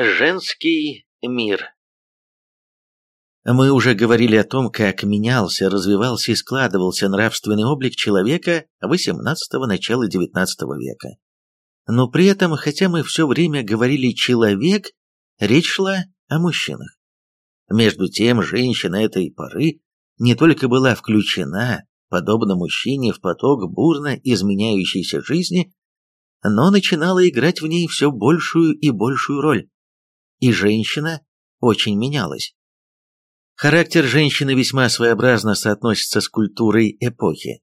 Женский мир Мы уже говорили о том, как менялся, развивался и складывался нравственный облик человека XVIII – начала XIX века. Но при этом, хотя мы все время говорили «человек», речь шла о мужчинах. Между тем, женщина этой поры не только была включена, подобно мужчине, в поток бурно изменяющейся жизни, но начинала играть в ней все большую и большую роль. И женщина очень менялась. Характер женщины весьма своеобразно соотносится с культурой эпохи.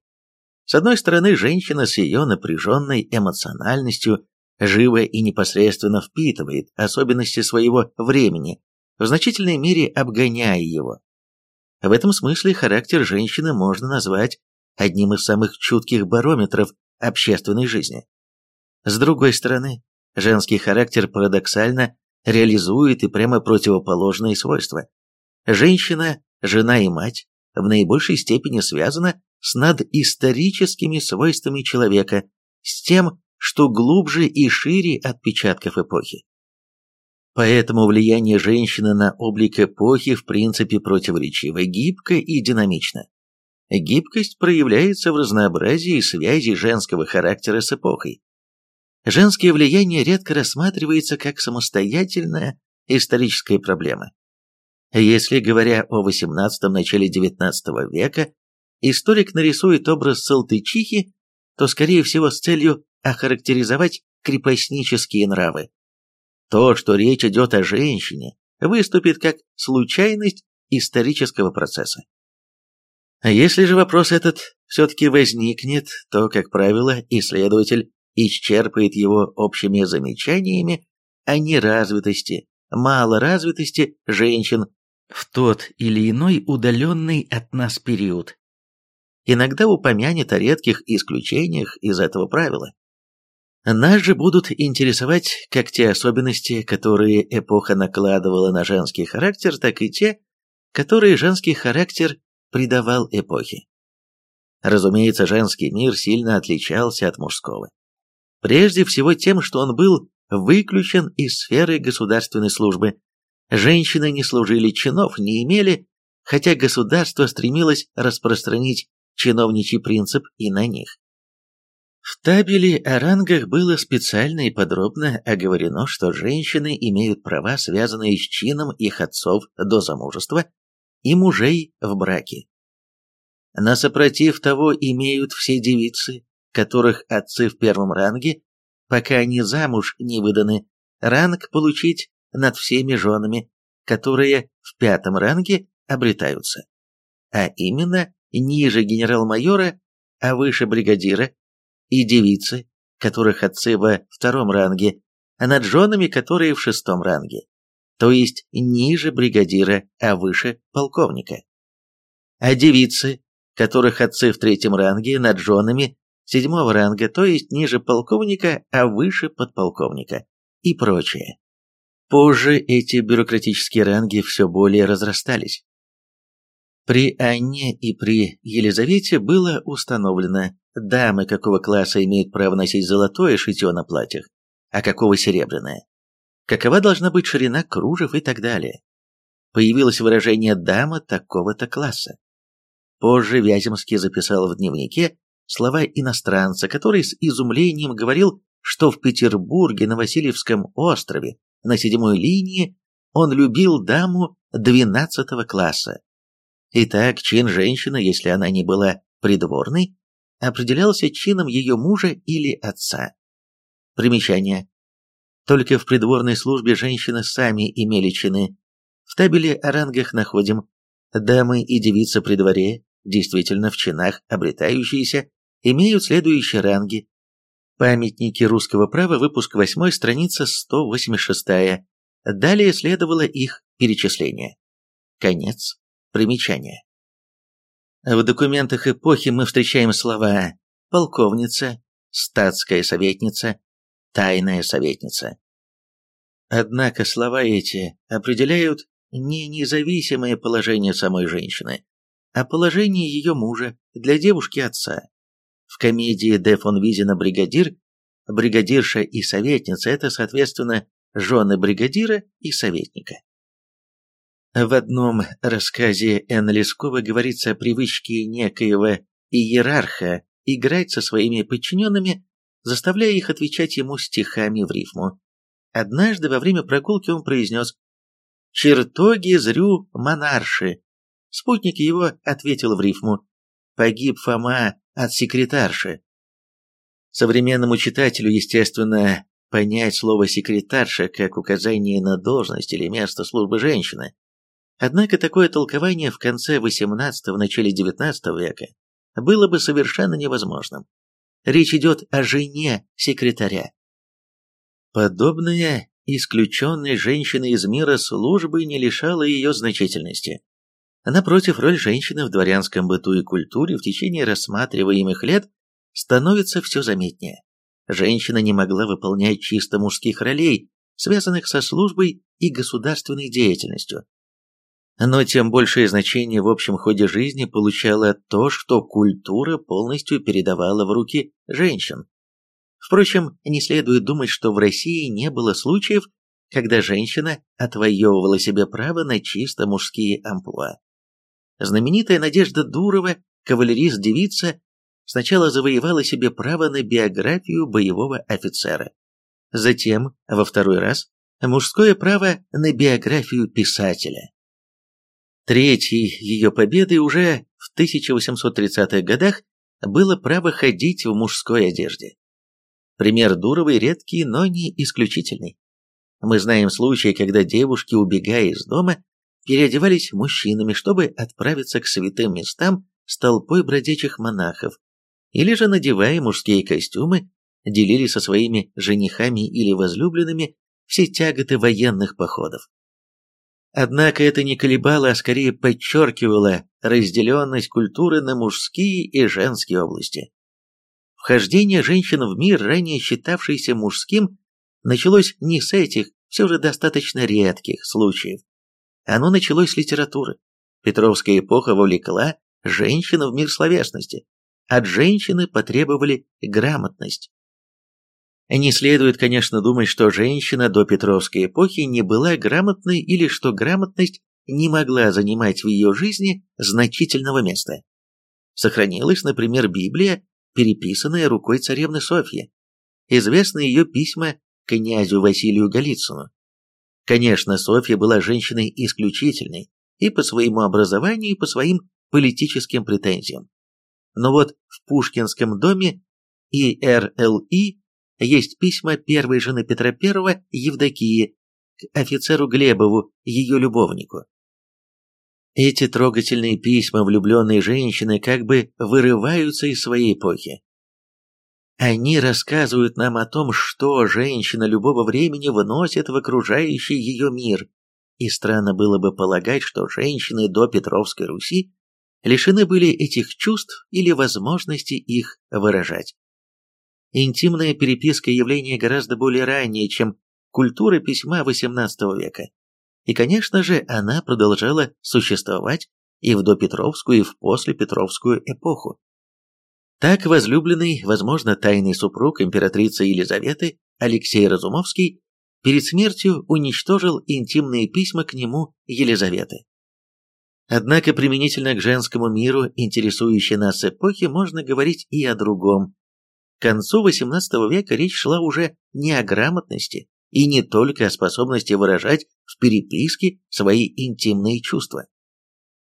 С одной стороны, женщина с ее напряженной эмоциональностью живо и непосредственно впитывает особенности своего времени, в значительной мере обгоняя его. В этом смысле характер женщины можно назвать одним из самых чутких барометров общественной жизни. С другой стороны, женский характер парадоксально реализует и прямо противоположные свойства. Женщина, жена и мать в наибольшей степени связана с надисторическими свойствами человека, с тем, что глубже и шире отпечатков эпохи. Поэтому влияние женщины на облик эпохи в принципе противоречиво, гибко и динамично. Гибкость проявляется в разнообразии связей женского характера с эпохой. Женское влияние редко рассматривается как самостоятельная историческая проблема. Если, говоря о XVIII – начале XIX века, историк нарисует образ Салтычихи, то, скорее всего, с целью охарактеризовать крепостнические нравы. То, что речь идет о женщине, выступит как случайность исторического процесса. А если же вопрос этот все-таки возникнет, то, как правило, исследователь исчерпает его общими замечаниями о неразвитости, малоразвитости женщин в тот или иной удаленный от нас период. Иногда упомянет о редких исключениях из этого правила. Нас же будут интересовать как те особенности, которые эпоха накладывала на женский характер, так и те, которые женский характер придавал эпохе. Разумеется, женский мир сильно отличался от мужского. Прежде всего тем, что он был выключен из сферы государственной службы. Женщины не служили чинов, не имели, хотя государство стремилось распространить чиновничий принцип и на них. В табеле о рангах было специально и подробно оговорено, что женщины имеют права, связанные с чином их отцов до замужества и мужей в браке. На сопротив того имеют все девицы, которых отцы в первом ранге, пока они замуж не выданы, ранг получить над всеми женами, которые в пятом ранге обретаются. А именно ниже генерал-майора, а выше бригадира, и девицы, которых отцы во втором ранге, а над женами, которые в шестом ранге, то есть ниже бригадира, а выше полковника. А девицы, которых отцы в третьем ранге, над женами седьмого ранга, то есть ниже полковника, а выше подполковника и прочее. Позже эти бюрократические ранги все более разрастались. При Анне и при Елизавете было установлено, дамы какого класса имеют право носить золотое шитье на платьях, а какого серебряное. Какова должна быть ширина кружев и так далее. Появилось выражение «дама такого-то класса». Позже Вяземский записал в дневнике слова иностранца, который с изумлением говорил, что в Петербурге на Васильевском острове на седьмой линии он любил даму двенадцатого класса. Итак, чин женщины, если она не была придворной, определялся чином ее мужа или отца. Примечание. Только в придворной службе женщины сами имели чины. В табеле о рангах находим дамы и девицы при дворе, действительно в чинах обретающиеся, имеют следующие ранги. Памятники русского права, выпуск 8, страница 186. Далее следовало их перечисление. Конец примечания. В документах эпохи мы встречаем слова «полковница», «статская советница», «тайная советница». Однако слова эти определяют не независимое положение самой женщины, а положение ее мужа для девушки отца. В комедии Де фон Визина «Бригадир» бригадирша и советница – это, соответственно, жены бригадира и советника. В одном рассказе Энн Лескова говорится о привычке некоего иерарха играть со своими подчиненными, заставляя их отвечать ему стихами в рифму. Однажды во время прогулки он произнес «Чертоги зрю монарши». Спутник его ответил в рифму «Погиб Фома от секретарши». Современному читателю, естественно, понять слово «секретарша» как указание на должность или место службы женщины. Однако такое толкование в конце XVIII – начале XIX века было бы совершенно невозможным. Речь идет о жене секретаря. Подобная исключенной женщины из мира службы не лишала ее значительности. Напротив, роль женщины в дворянском быту и культуре в течение рассматриваемых лет становится все заметнее. Женщина не могла выполнять чисто мужских ролей, связанных со службой и государственной деятельностью. Но тем большее значение в общем ходе жизни получало то, что культура полностью передавала в руки женщин. Впрочем, не следует думать, что в России не было случаев, когда женщина отвоевывала себе право на чисто мужские амплуа. Знаменитая Надежда Дурова, кавалерист-девица, сначала завоевала себе право на биографию боевого офицера. Затем, во второй раз, мужское право на биографию писателя. Третьей ее победой уже в 1830-х годах было право ходить в мужской одежде. Пример Дуровой редкий, но не исключительный. Мы знаем случаи, когда девушки, убегая из дома, переодевались мужчинами, чтобы отправиться к святым местам с толпой бродячих монахов, или же, надевая мужские костюмы, делили со своими женихами или возлюбленными все тяготы военных походов. Однако это не колебало, а скорее подчеркивало разделенность культуры на мужские и женские области. Вхождение женщин в мир, ранее считавшийся мужским, началось не с этих, все же достаточно редких случаев. Оно началось с литературы. Петровская эпоха вовлекла женщину в мир словесности. От женщины потребовали грамотность. Не следует, конечно, думать, что женщина до Петровской эпохи не была грамотной или что грамотность не могла занимать в ее жизни значительного места. Сохранилась, например, Библия переписанная рукой царевны Софьи. Известны ее письма князю Василию Голицыну. Конечно, Софья была женщиной исключительной и по своему образованию, и по своим политическим претензиям. Но вот в Пушкинском доме ИРЛИ есть письма первой жены Петра I Евдокии к офицеру Глебову, ее любовнику. Эти трогательные письма влюбленной женщины как бы вырываются из своей эпохи. Они рассказывают нам о том, что женщина любого времени выносит в окружающий ее мир. И странно было бы полагать, что женщины до Петровской Руси лишены были этих чувств или возможности их выражать. Интимная переписка – явление гораздо более раннее, чем культура письма XVIII века. И, конечно же, она продолжала существовать и в допетровскую, и в послепетровскую эпоху. Так возлюбленный, возможно, тайный супруг императрицы Елизаветы, Алексей Разумовский, перед смертью уничтожил интимные письма к нему Елизаветы. Однако применительно к женскому миру, интересующей нас эпохи, можно говорить и о другом. К концу XVIII века речь шла уже не о грамотности, и не только о способности выражать в переписке свои интимные чувства.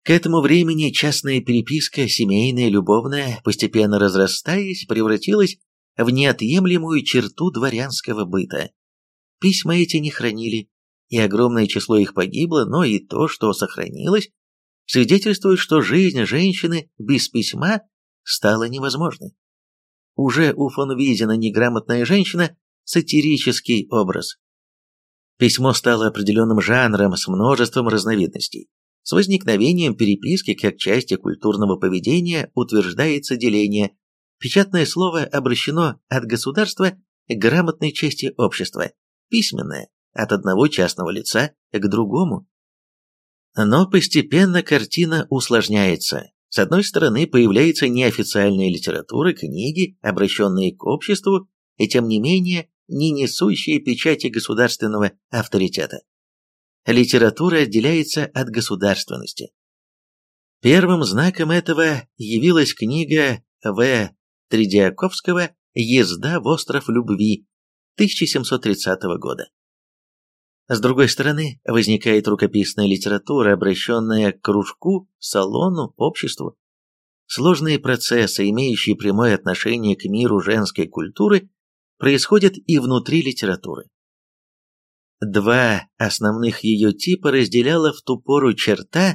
К этому времени частная переписка, семейная, любовная, постепенно разрастаясь, превратилась в неотъемлемую черту дворянского быта. Письма эти не хранили, и огромное число их погибло, но и то, что сохранилось, свидетельствует, что жизнь женщины без письма стала невозможной. Уже у фон Визина неграмотная женщина сатирический образ. Письмо стало определенным жанром с множеством разновидностей. С возникновением переписки как части культурного поведения утверждается деление. Печатное слово обращено от государства к грамотной части общества, письменное – от одного частного лица к другому. Но постепенно картина усложняется. С одной стороны, появляется неофициальная литература, книги, обращенные к обществу, и тем не менее не несущие печати государственного авторитета. Литература отделяется от государственности. Первым знаком этого явилась книга В. Тридиаковского «Езда в остров любви» 1730 года. С другой стороны, возникает рукописная литература, обращенная к кружку, салону, обществу. Сложные процессы, имеющие прямое отношение к миру женской культуры, происходят и внутри литературы. Два основных ее типа разделяла в ту пору черта,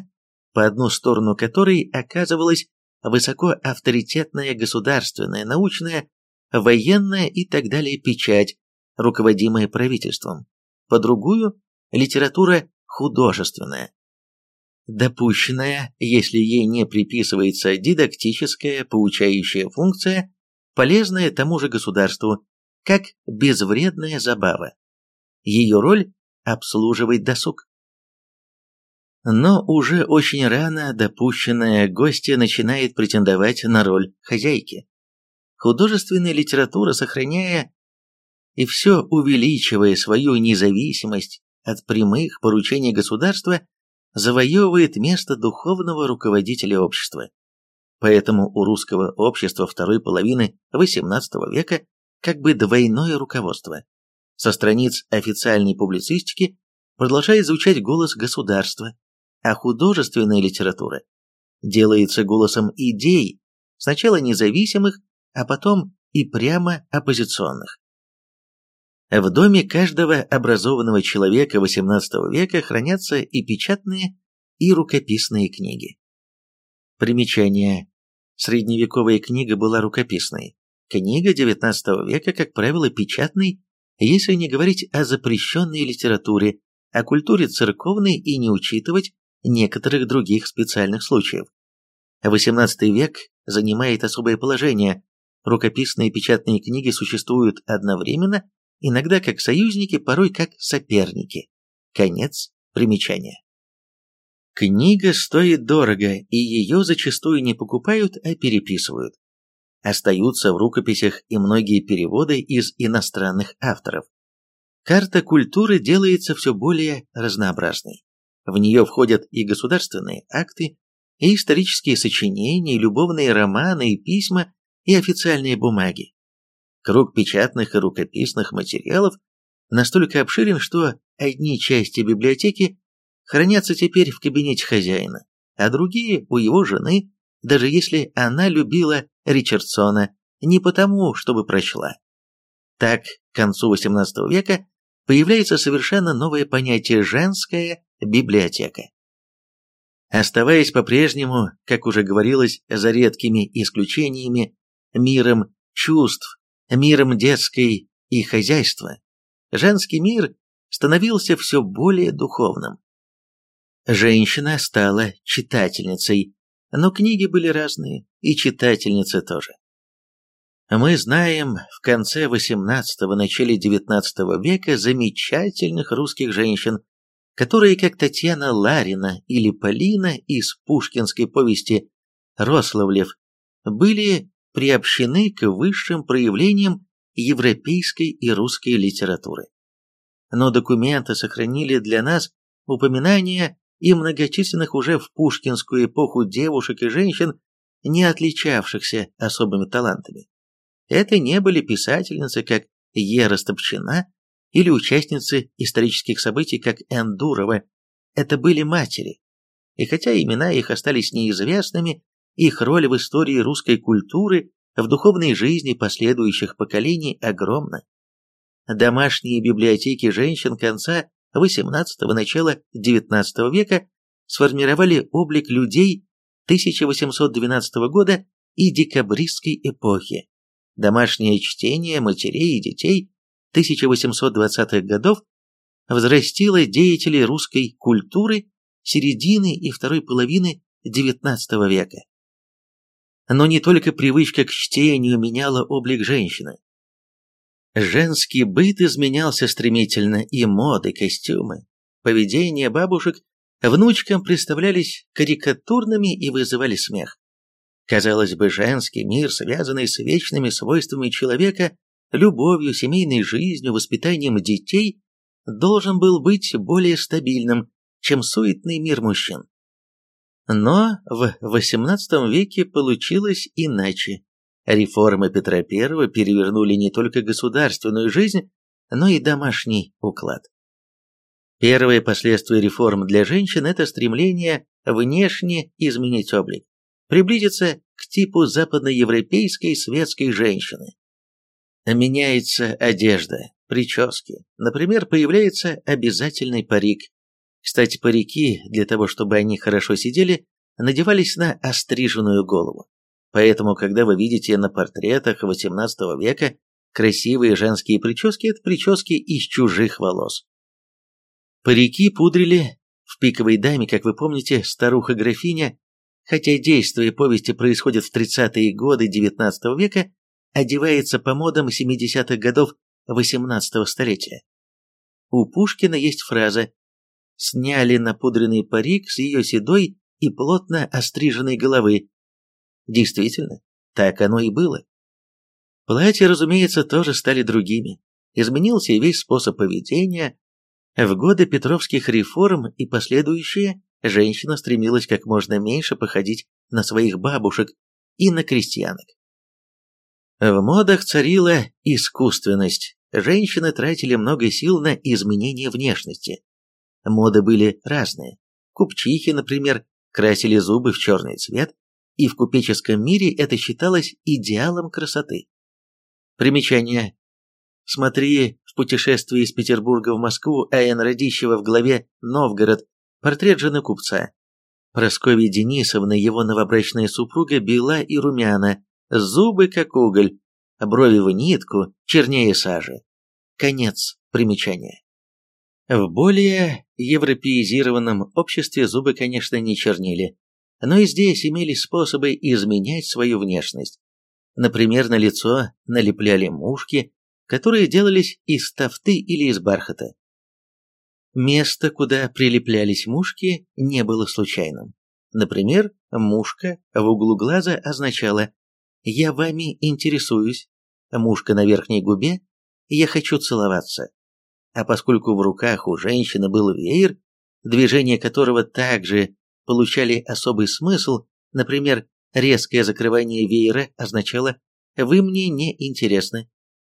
по одну сторону которой оказывалась высоко авторитетная государственная, научная, военная и так далее печать, руководимая правительством, по другую – литература художественная, допущенная, если ей не приписывается дидактическая, поучающая функция, полезная тому же государству, как безвредная забава. Ее роль – обслуживать досуг. Но уже очень рано допущенная гостья начинает претендовать на роль хозяйки. Художественная литература, сохраняя и все увеличивая свою независимость от прямых поручений государства, завоевывает место духовного руководителя общества. Поэтому у русского общества второй половины XVIII века как бы двойное руководство. Со страниц официальной публицистики продолжает звучать голос государства, а художественная литература делается голосом идей, сначала независимых, а потом и прямо оппозиционных. В доме каждого образованного человека XVIII века хранятся и печатные, и рукописные книги. Примечание. Средневековая книга была рукописной. Книга XIX века, как правило, печатной, если не говорить о запрещенной литературе, о культуре церковной и не учитывать некоторых других специальных случаев. XVIII век занимает особое положение. Рукописные и печатные книги существуют одновременно иногда как союзники, порой как соперники. Конец примечания. Книга стоит дорого, и ее зачастую не покупают, а переписывают. Остаются в рукописях и многие переводы из иностранных авторов. Карта культуры делается все более разнообразной. В нее входят и государственные акты, и исторические сочинения, и любовные романы, и письма, и официальные бумаги. Круг печатных и рукописных материалов настолько обширен, что одни части библиотеки хранятся теперь в кабинете хозяина, а другие у его жены, даже если она любила Ричардсона не потому, чтобы прочла. Так, к концу XVIII века появляется совершенно новое понятие «женская библиотека». Оставаясь по-прежнему, как уже говорилось, за редкими исключениями, миром чувств миром детской и хозяйства, женский мир становился все более духовным. Женщина стала читательницей, но книги были разные, и читательницы тоже. Мы знаем в конце XVIII – начале XIX века замечательных русских женщин, которые, как Татьяна Ларина или Полина из пушкинской повести «Рославлев», были приобщены к высшим проявлениям европейской и русской литературы. Но документы сохранили для нас упоминания и многочисленных уже в пушкинскую эпоху девушек и женщин, не отличавшихся особыми талантами. Это не были писательницы, как Ера Стопчина, или участницы исторических событий, как Эндурова. Это были матери. И хотя имена их остались неизвестными, их роль в истории русской культуры, в духовной жизни последующих поколений огромна. Домашние библиотеки женщин конца XVIII – начала XIX века сформировали облик людей 1812 года и декабристской эпохи. Домашнее чтение матерей и детей 1820-х годов взрастило деятелей русской культуры середины и второй половины XIX века. Но не только привычка к чтению меняла облик женщины. Женский быт изменялся стремительно, и моды, костюмы, поведение бабушек внучкам представлялись карикатурными и вызывали смех. Казалось бы, женский мир, связанный с вечными свойствами человека, любовью, семейной жизнью, воспитанием детей должен был быть более стабильным, чем суетный мир мужчин. Но в XVIII веке получилось иначе. Реформы Петра I перевернули не только государственную жизнь, но и домашний уклад. Первое последствие реформ для женщин – это стремление внешне изменить облик, приблизиться к типу западноевропейской светской женщины. Меняется одежда, прически. Например, появляется обязательный парик. Кстати, парики, для того чтобы они хорошо сидели, надевались на остриженную голову. Поэтому, когда вы видите на портретах XVIII века красивые женские прически, это прически из чужих волос. Парики пудрили в пиковой даме, как вы помните, старуха-графиня, хотя действие повести происходит в 30-е годы XIX века, одевается по модам 70-х годов XVIII столетия. У Пушкина есть фраза «Сняли напудренный парик с ее седой и плотно остриженной головы, Действительно, так оно и было. Платья, разумеется, тоже стали другими. Изменился и весь способ поведения. В годы петровских реформ и последующие женщина стремилась как можно меньше походить на своих бабушек и на крестьянок. В модах царила искусственность. Женщины тратили много сил на изменение внешности. Моды были разные. Купчихи, например, красили зубы в черный цвет, и в купеческом мире это считалось идеалом красоты. Примечание. Смотри в путешествии из Петербурга в Москву А.Н. Радищева в главе «Новгород. Портрет жены купца». Прасковья Денисовна, его новобрачная супруга, бела и румяна, зубы как уголь, брови в нитку, чернее сажи. Конец примечания. В более европеизированном обществе зубы, конечно, не чернили, но и здесь имелись способы изменять свою внешность. Например, на лицо налепляли мушки, которые делались из тафты или из бархата. Место, куда прилеплялись мушки, не было случайным. Например, мушка в углу глаза означала «я вами интересуюсь», мушка на верхней губе «я хочу целоваться». А поскольку в руках у женщины был веер, движение которого также получали особый смысл, например, резкое закрывание веера означало «вы мне не интересны»,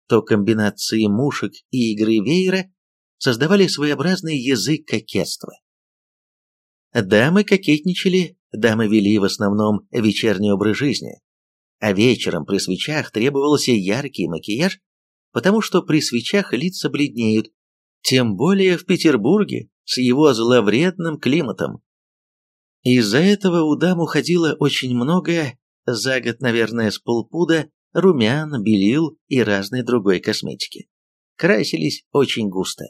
то комбинации мушек и игры веера создавали своеобразный язык кокетства. Дамы кокетничали, дамы вели в основном вечерний образ жизни, а вечером при свечах требовался яркий макияж, потому что при свечах лица бледнеют, тем более в Петербурге с его зловредным климатом. Из-за этого у дам уходило очень многое, за год, наверное, с полпуда, румян, белил и разной другой косметики. Красились очень густо.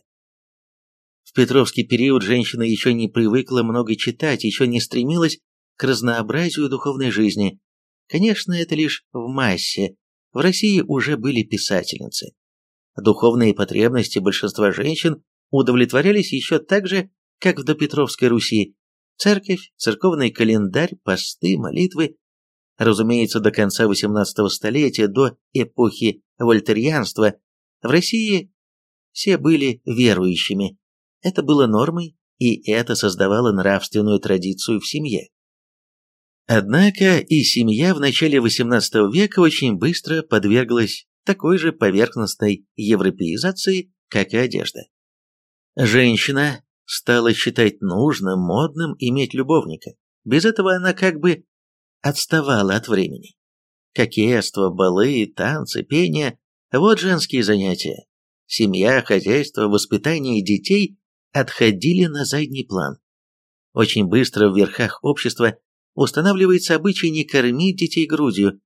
В Петровский период женщина еще не привыкла много читать, еще не стремилась к разнообразию духовной жизни. Конечно, это лишь в массе. В России уже были писательницы. Духовные потребности большинства женщин удовлетворялись еще так же, как в допетровской Руси, Церковь, церковный календарь, посты, молитвы. Разумеется, до конца XVIII столетия, до эпохи вольтерианства, в России все были верующими. Это было нормой, и это создавало нравственную традицию в семье. Однако и семья в начале XVIII века очень быстро подверглась такой же поверхностной европеизации, как и одежда. Женщина стала считать нужным, модным иметь любовника. Без этого она как бы отставала от времени. Кокетство, балы, танцы, пение – вот женские занятия. Семья, хозяйство, воспитание детей отходили на задний план. Очень быстро в верхах общества устанавливается обычай не кормить детей грудью.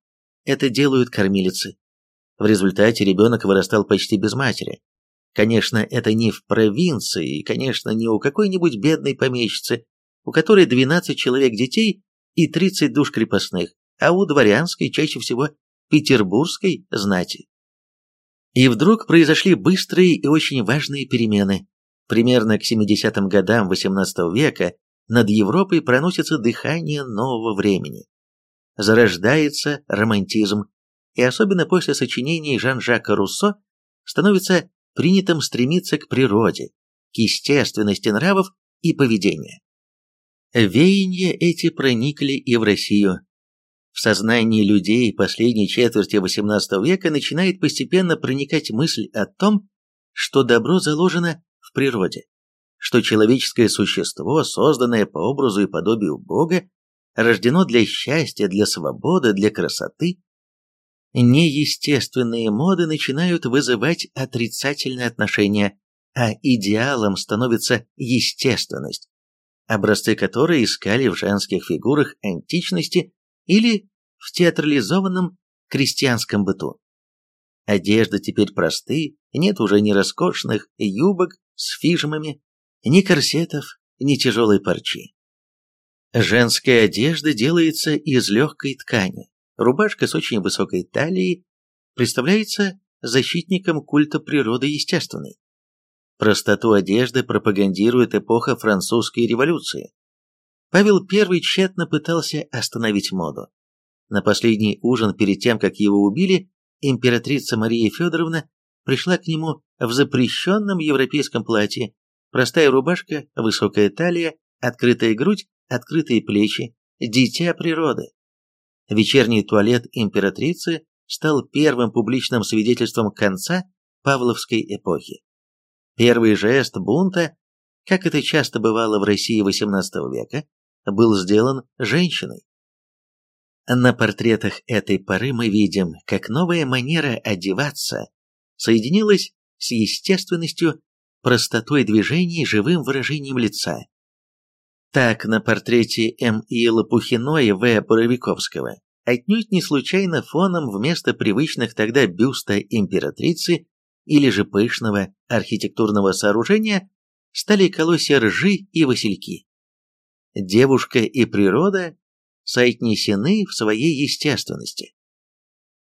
Это делают кормилицы. В результате ребенок вырастал почти без матери. Конечно, это не в провинции, и, конечно, не у какой-нибудь бедной помещицы, у которой 12 человек детей и 30 душ крепостных, а у дворянской, чаще всего петербургской знати. И вдруг произошли быстрые и очень важные перемены. Примерно к 70-м годам XVIII века над Европой проносится дыхание нового времени. Зарождается романтизм. и особенно после сочинений Жан-Жака Руссо, становится принятым стремиться к природе, к естественности нравов и поведения. Веяния эти проникли и в Россию. В сознании людей последней четверти XVIII века начинает постепенно проникать мысль о том, что добро заложено в природе, что человеческое существо, созданное по образу и подобию Бога, рождено для счастья, для свободы, для красоты. Неестественные моды начинают вызывать отрицательное отношение, а идеалом становится естественность образцы которой искали в женских фигурах античности или в театрализованном крестьянском быту. Одежда теперь просты, нет уже ни роскошных юбок с фижмами, ни корсетов, ни тяжелой парчи. Женская одежда делается из легкой ткани. Рубашка с очень высокой талией представляется защитником культа природы естественной. Простоту одежды пропагандирует эпоха французской революции. Павел I тщетно пытался остановить моду. На последний ужин перед тем, как его убили, императрица Мария Федоровна пришла к нему в запрещенном европейском платье, простая рубашка, высокая талия, открытая грудь, открытые плечи, дитя природы. Вечерний туалет императрицы стал первым публичным свидетельством конца Павловской эпохи. Первый жест бунта, как это часто бывало в России XVIII века, был сделан женщиной. На портретах этой поры мы видим, как новая манера одеваться соединилась с естественностью, простотой движений, живым выражением лица. Так, на портрете М.И. Лопухиной В. Боровиковского отнюдь не случайно фоном вместо привычных тогда бюста императрицы или же пышного архитектурного сооружения стали колосья ржи и васильки. Девушка и природа соотнесены в своей естественности.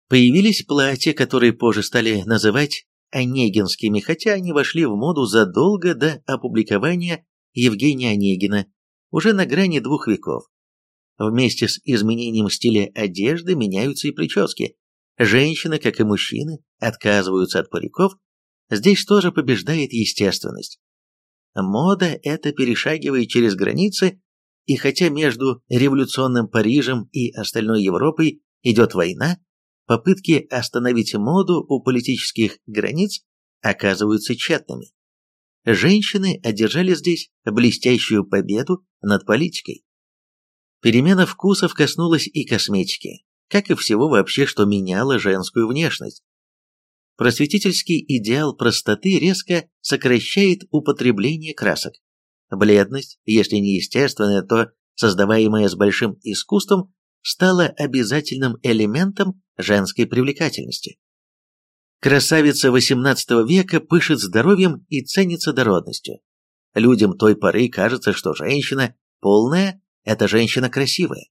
Появились платья, которые позже стали называть онегинскими, хотя они вошли в моду задолго до опубликования Евгения Онегина, уже на грани двух веков. Вместе с изменением стиля одежды меняются и прически. Женщины, как и мужчины, отказываются от париков, здесь тоже побеждает естественность. Мода это перешагивает через границы, и хотя между революционным Парижем и остальной Европой идет война, попытки остановить моду у политических границ оказываются тщетными. Женщины одержали здесь блестящую победу над политикой. Перемена вкусов коснулась и косметики как и всего вообще, что меняло женскую внешность. Просветительский идеал простоты резко сокращает употребление красок. Бледность, если не естественная, то создаваемая с большим искусством, стала обязательным элементом женской привлекательности. Красавица XVIII века пышет здоровьем и ценится дородностью. Людям той поры кажется, что женщина полная – это женщина красивая.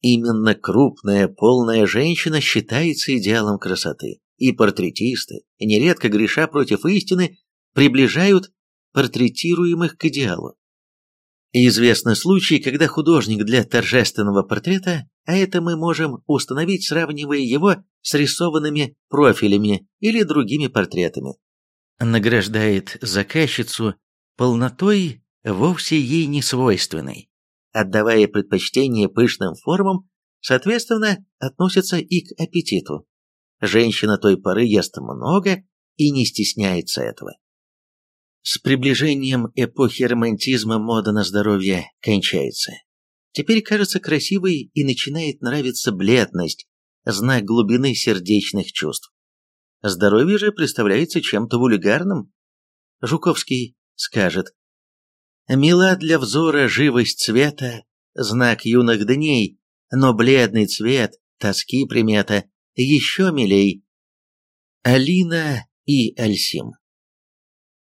Именно крупная, полная женщина считается идеалом красоты, и портретисты, нередко греша против истины, приближают портретируемых к идеалу. Известны случаи, когда художник для торжественного портрета, а это мы можем установить, сравнивая его с рисованными профилями или другими портретами, награждает заказчицу полнотой вовсе ей не свойственной отдавая предпочтение пышным формам, соответственно, относятся и к аппетиту. Женщина той поры ест много и не стесняется этого. С приближением эпохи романтизма мода на здоровье кончается. Теперь кажется красивой и начинает нравиться бледность, знак глубины сердечных чувств. Здоровье же представляется чем-то вульгарным. Жуковский скажет, Мила для взора живость цвета, знак юных дней, но бледный цвет, тоски примета, еще милей. Алина и Альсим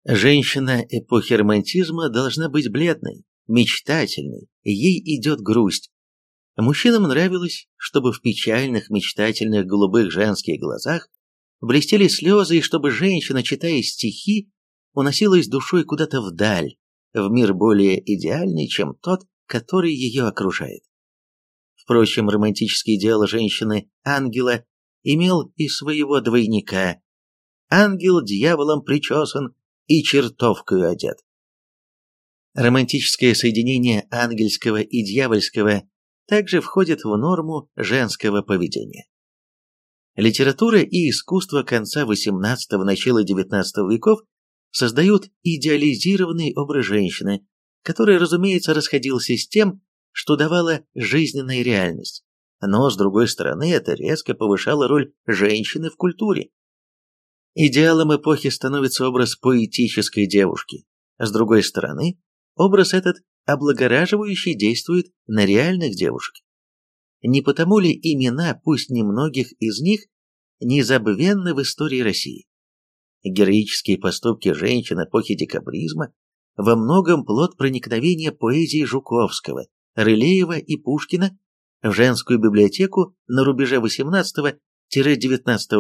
Женщина эпохи романтизма должна быть бледной, мечтательной, ей идет грусть. Мужчинам нравилось, чтобы в печальных, мечтательных голубых женских глазах блестели слезы, и чтобы женщина, читая стихи, уносилась душой куда-то вдаль, в мир более идеальный, чем тот, который ее окружает. Впрочем, романтический идеал женщины-ангела имел и своего двойника. Ангел дьяволом причесан и чертовкою одет. Романтическое соединение ангельского и дьявольского также входит в норму женского поведения. Литература и искусство конца XVIII – начала XIX веков создают идеализированный образ женщины, который, разумеется, расходился с тем, что давала жизненная реальность. Но, с другой стороны, это резко повышало роль женщины в культуре. Идеалом эпохи становится образ поэтической девушки. С другой стороны, образ этот облагораживающий действует на реальных девушек. Не потому ли имена, пусть немногих из них, незабвенны в истории России? Героические поступки женщин эпохи декабризма во многом плод проникновения поэзии Жуковского, Рылеева и Пушкина в женскую библиотеку на рубеже XVIII-XIX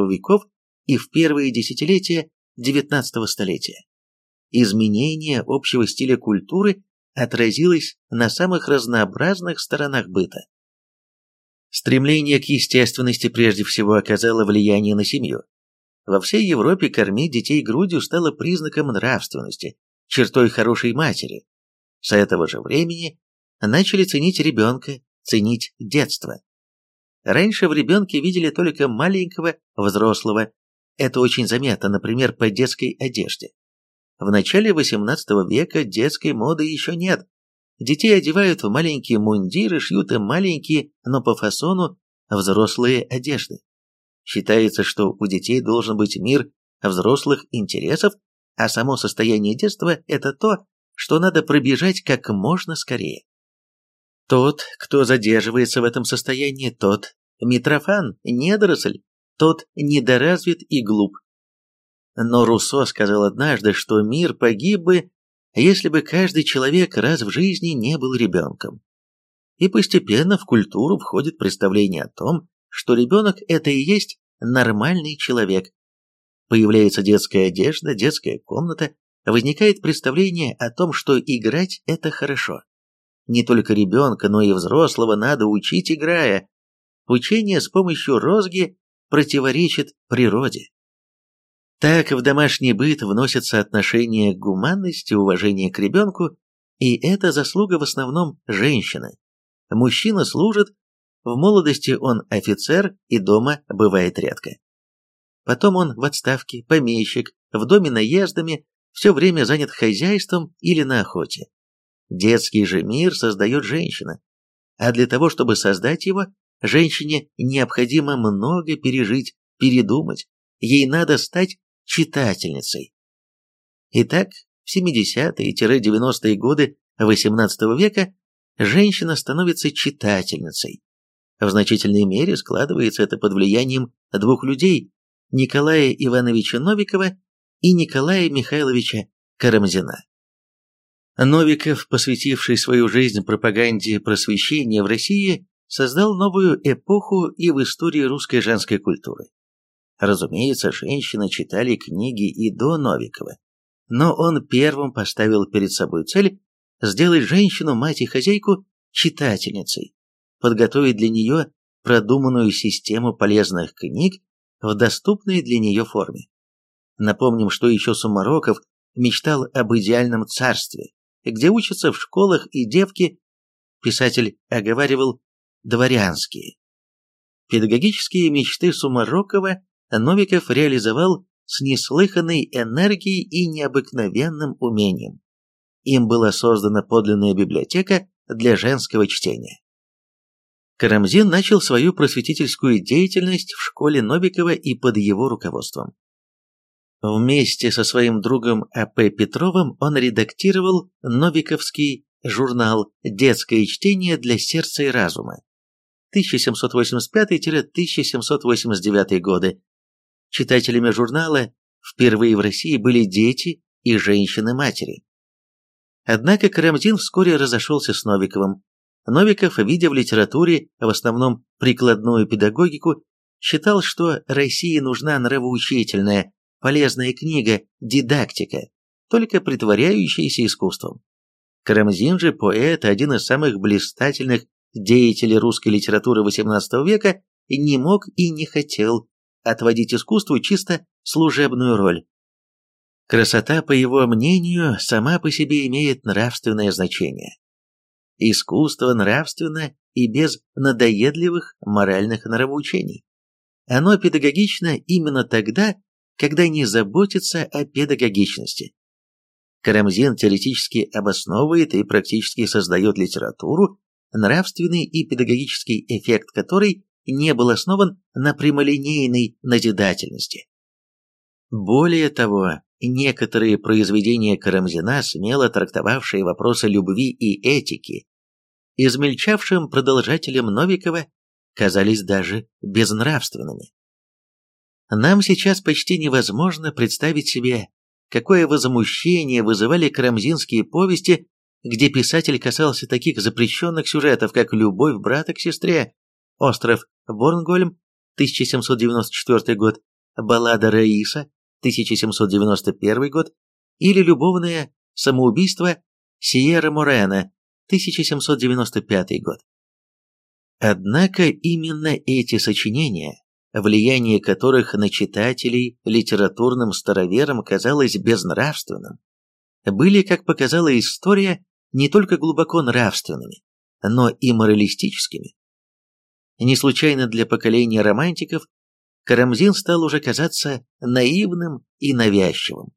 веков и в первые десятилетия XIX столетия. Изменение общего стиля культуры отразилось на самых разнообразных сторонах быта. Стремление к естественности прежде всего оказало влияние на семью. Во всей Европе кормить детей грудью стало признаком нравственности, чертой хорошей матери. С этого же времени начали ценить ребенка, ценить детство. Раньше в ребенке видели только маленького взрослого. Это очень заметно, например, по детской одежде. В начале XVIII века детской моды еще нет. Детей одевают в маленькие мундиры, шьют им маленькие, но по фасону, взрослые одежды. Считается, что у детей должен быть мир взрослых интересов, а само состояние детства – это то, что надо пробежать как можно скорее. Тот, кто задерживается в этом состоянии, тот Митрофан, недоросль, тот недоразвит и глуп. Но Руссо сказал однажды, что мир погиб бы, если бы каждый человек раз в жизни не был ребенком. И постепенно в культуру входит представление о том, что ребенок – это и есть нормальный человек. Появляется детская одежда, детская комната, возникает представление о том, что играть – это хорошо. Не только ребенка, но и взрослого надо учить, играя. Учение с помощью розги противоречит природе. Так в домашний быт вносятся отношения к гуманности, уважение к ребенку, и это заслуга в основном женщины. Мужчина служит, в молодости он офицер и дома бывает редко. Потом он в отставке, помещик, в доме наездами, все время занят хозяйством или на охоте. Детский же мир создает женщина. А для того, чтобы создать его, женщине необходимо много пережить, передумать. Ей надо стать читательницей. Итак, в 70-е-90-е годы XVIII века женщина становится читательницей. В значительной мере складывается это под влиянием двух людей – Николая Ивановича Новикова и Николая Михайловича Карамзина. Новиков, посвятивший свою жизнь пропаганде просвещения в России, создал новую эпоху и в истории русской женской культуры. Разумеется, женщины читали книги и до Новикова, но он первым поставил перед собой цель сделать женщину, мать и хозяйку, читательницей, подготовить для нее продуманную систему полезных книг в доступной для нее форме. Напомним, что еще Сумароков мечтал об идеальном царстве, где учатся в школах и девки, писатель оговаривал дворянские. Педагогические мечты Сумарокова Новиков реализовал с неслыханной энергией и необыкновенным умением. Им была создана подлинная библиотека для женского чтения. Карамзин начал свою просветительскую деятельность в школе Новикова и под его руководством. Вместе со своим другом А.П. Петровым он редактировал новиковский журнал «Детское чтение для сердца и разума» 1785-1789 годы. Читателями журнала впервые в России были дети и женщины-матери. Однако Карамзин вскоре разошелся с Новиковым. Новиков, видя в литературе в основном прикладную педагогику, считал, что России нужна нравоучительная, полезная книга, дидактика, только притворяющаяся искусством. Карамзин же, поэт, один из самых блистательных деятелей русской литературы XVIII века, не мог и не хотел отводить искусству чисто служебную роль. Красота, по его мнению, сама по себе имеет нравственное значение. Искусство нравственно и без надоедливых моральных нравоучений. Оно педагогично именно тогда, когда не заботится о педагогичности. Карамзин теоретически обосновывает и практически создает литературу, нравственный и педагогический эффект которой не был основан на прямолинейной назидательности. Более того, некоторые произведения Карамзина, смело трактовавшие вопросы любви и этики, измельчавшим продолжателем Новикова, казались даже безнравственными. Нам сейчас почти невозможно представить себе, какое возмущение вызывали карамзинские повести, где писатель касался таких запрещенных сюжетов, как «Любовь брата к сестре», «Остров Борнгольм», 1794 год, «Баллада Раиса», 1791 год, или «Любовное самоубийство Сиера Морена», 1795 год. Однако именно эти сочинения влияние которых на читателей литературным староверам казалось безнравственным, были, как показала история, не только глубоко нравственными, но и моралистическими. Не случайно для поколения романтиков Карамзин стал уже казаться наивным и навязчивым.